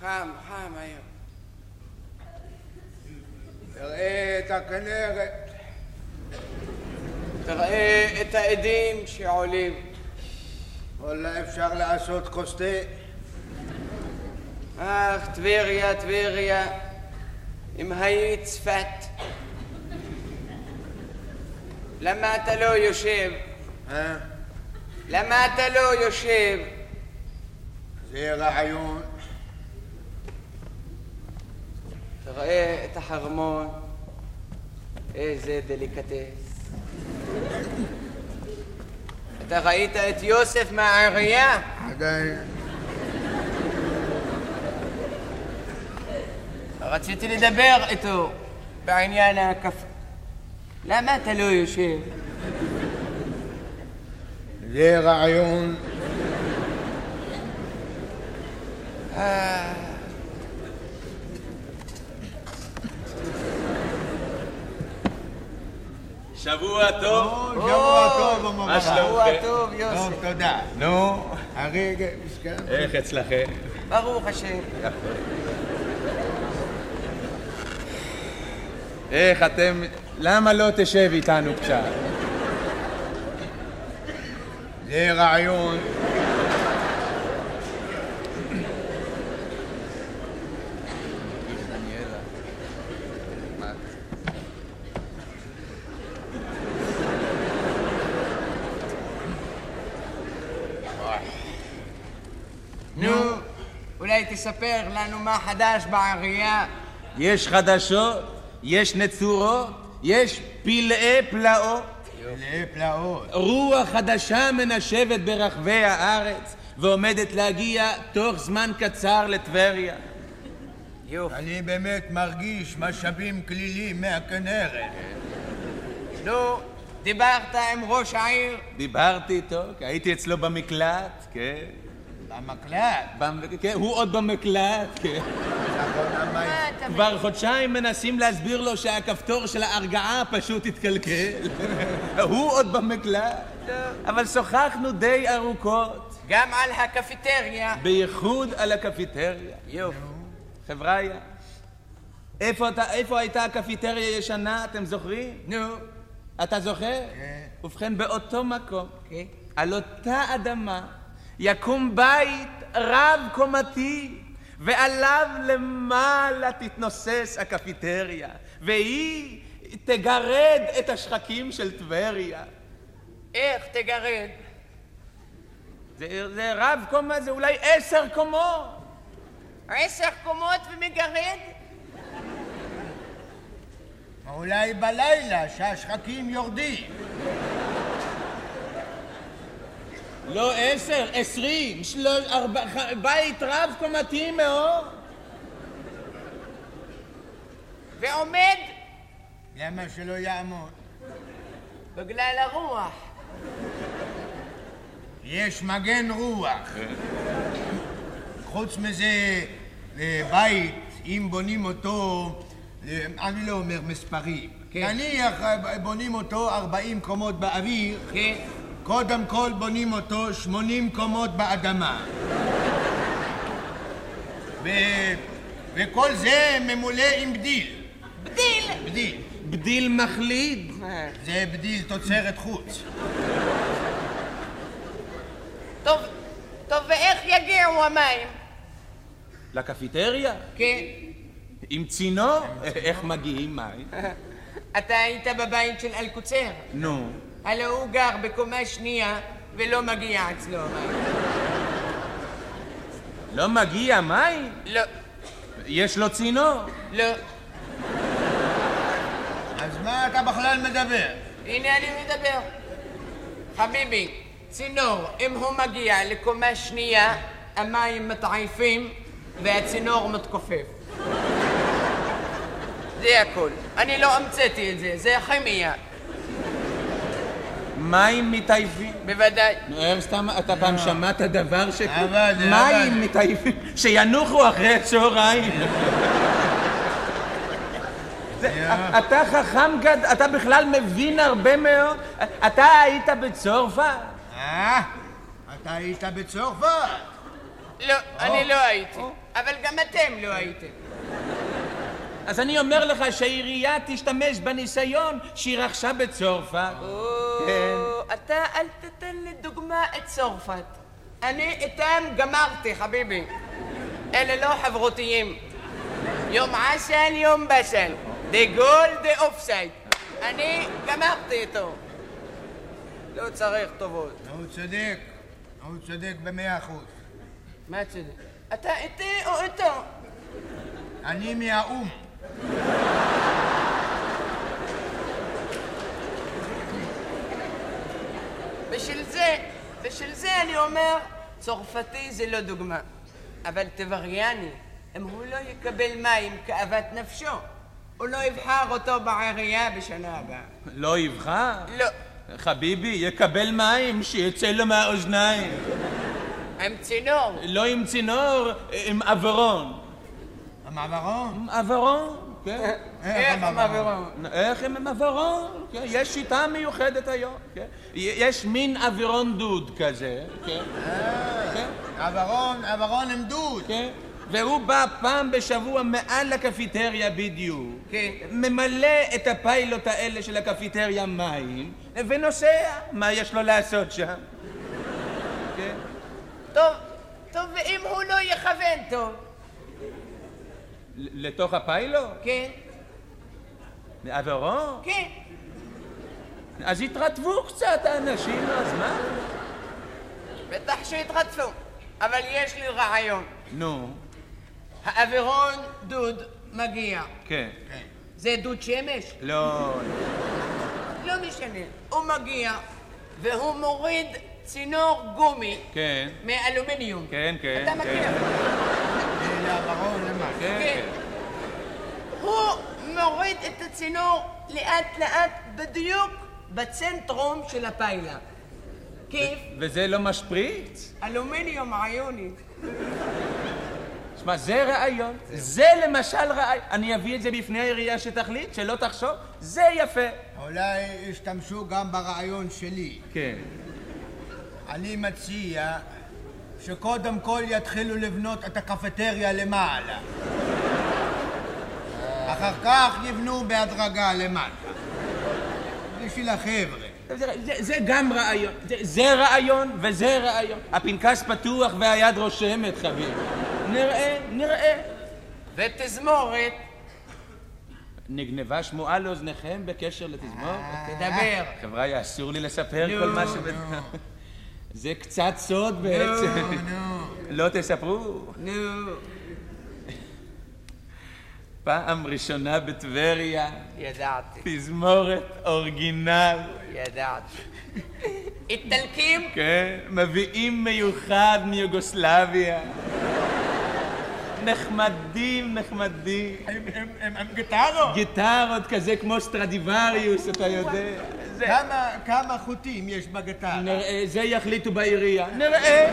חם, חם היום. תראה את הכנרת. תראה את העדים שעולים. וואלה, אפשר לעשות כוס תה. אך, טבריה, טבריה, אם היית צפת. למה אתה לא יושב? אה? למה אתה לא יושב? זה רעיון. תראה את החרמון, איזה דליקטס. אתה ראית את יוסף מהעירייה? עדיין. רציתי לדבר איתו בעניין הקפה. למה אתה לא יושב? זה רעיון. שבוע טוב. שבוע טוב, אמר שבוע? טוב, טוב, יוסף. תודה. נו, הרגע. איך אצלכם? ברוך השם. איך אתם... למה לא תשב איתנו קצת? זה רעיון. נו, אולי תספר לנו מה חדש בעירייה. יש חדשות, יש נצורות, יש פלאי פלאות. פלאי פלאות. רוח חדשה מנשבת ברחבי הארץ ועומדת להגיע תוך זמן קצר לטבריה. יופי. אני באמת מרגיש משאבים כלילים מהכנרת. נו, דיברת עם ראש העיר? דיברתי איתו, כי הייתי אצלו במקלט, כן. במקלט. במ- כן, הוא עוד במקלט, כן. נכון, כבר חודשיים מנסים להסביר לו שהכפתור של ההרגעה פשוט התקלקל. הוא עוד במקלט. אבל שוחחנו די ארוכות, גם על הקפיטריה. בייחוד על הקפיטריה. יופי. חבריא, איפה, הייתה הקפיטריה ישנה, אתם זוכרים? נו, אתה זוכר? כן. ובכן, באותו מקום, כן. על אותה אדמה, יקום בית רב-קומתי, ועליו למעלה תתנוסס הקפיטריה, והיא תגרד את השחקים של טבריה. איך תגרד? זה, זה רב קומה, זה אולי עשר קומות. עשר קומות ומגרד? אולי בלילה, שהשחקים יורדים. לא עשר, עשרים, שלוש, ארבע, ח- בית רב קומתי מאוד. ועומד למה שלא יעמוד? בגלל הרוח. יש מגן רוח. חוץ מזה, אה, בית, אם בונים אותו, אה, אני לא אומר מספרים. כן. נניח אה, בונים אותו 40 קומות באוויר, כן. קודם כל בונים אותו 80 קומות באדמה. ו... וכל זה ממולא עם בדיל. בדיל! בדיל. בדיל מחליד. זה בדיל תוצרת חוץ. טוב, טוב, ואיך יגיעו המים? לקפיטריה? כן. עם צינור? איך מגיעים מים? אתה היית בבית של אלקוצר. נו. הלא הוא גר בקומה שנייה ולא מגיע אצלו מים. לא מגיע מים? לא, יש לו צינור. לא. אז מה אתה בכלל מדבר? הנה אני מדבר. חביבי, צינור, אם הוא מגיע לקומה שנייה, המים מתעייפים והצינור מתכופף. זה הכל. אני לא המצאתי את זה, זה כימיה. מים מתעייפים. בוודאי. נו, איך סתם, אתה פעם שמעת דבר ש... אבל. מים מתעייפים, שינוחו אחרי הצהריים. אתה חכם גד... אתה בכלל מבין הרבה מאוד. אתה היית בצרפת? אה? אתה היית בצרפת? לא, אני לא הייתי. אבל גם אתם לא הייתם. אז אני אומר לך שהעירייה תשתמש בניסיון שהיא רכשה בצרפת. כן. אתה אל תתן לי דוגמה את צרפת. אני איתם גמרתי, חביבי. אלה לא חברותיים. יום עשן, יום בשן. דה גול, דה אופסייד. אני גמרתי איתו. לא צריך טובות. הוא צודק, הוא צודק במאה אחוז. מה צודק? אתה איתי או איתו? אני מהאו"ם. בשביל זה, בשביל זה אני אומר, צרפתי זה לא דוגמה. אבל טבריאני, אם הוא לא יקבל מים כאוות נפשו, הוא לא יבחר אותו בעירייה בשנה הבאה. לא יבחר? לא. חביבי, יקבל מים, שיצא לו מהאוזניים. עם צינור. לא עם צינור, עם עברון. המעברון? עם עברון, כן. איך הם עם עברון? כן, יש שיטה מיוחדת היום, כן. יש מין עבירון דוד כזה, כן. כן. עברון, עברון עם דוד. והוא בא פעם בשבוע מעל לקפיטריה בדיוק. כן. ממלא את הפיילוט האלה של הקפיטריה מים, ונוסע. מה יש לו לעשות שם? כן. טוב, טוב, ואם הוא לא יכוון טוב, לתוך הפיילוט? כן? עבירון? כן. אז יתרטבו קצת האנשים, אז מה? בטח שיתרדפו. אבל יש לי רעיון. נו, האווירון דוד מגיע. כן. זה דוד שמש? לא, לא משנה. הוא מגיע והוא מוריד צינור גומי כן, מאלומיניום. כן, כן, אתה מכיר? כן. כן, כן. כן. הוא מוריד את הצינור לאט לאט בדיוק בצנטרום של הפיילה. כיף? וזה לא משפריץ? אלומיניום עיוני. שמע, זה רעיון. זה למשל רעיון. אני אביא את זה בפני העירייה שתחליט, שלא תחשוב. זה יפה. אולי ישתמשו גם ברעיון שלי. כן. אני מציע שקודם כל יתחילו לבנות את הקפטריה למעלה. אחר כך יבנו בהדרגה למטה. בשביל החבר'ה. זה, זה, זה גם רעיון. זה, זה רעיון וזה רעיון. הפנקס פתוח והיד רושמת, חביב. נראה, נראה. ותזמורת, נגנבה שמועה לאוזניכם בקשר לתזמורת? תדבר. חבריא, אסור לי לספר נו, כל מה ש... זה קצת סוד בעצם. נו, לא תספרו? נו. פעם ראשונה בטבריה, ידעתי, תזמורת אורגינל. ידעתי. איטלקים? כן, מביאים מיוחד מיוגוסלביה. נחמדים, נחמדים. הם- הם- הם הם גיטרות. גיטרות כזה כמו סטרדיווריוס, אתה יודע. זה- כמה- כמה חוטים יש בגיטרה? נראה, זה יחליטו בעירייה. נראה.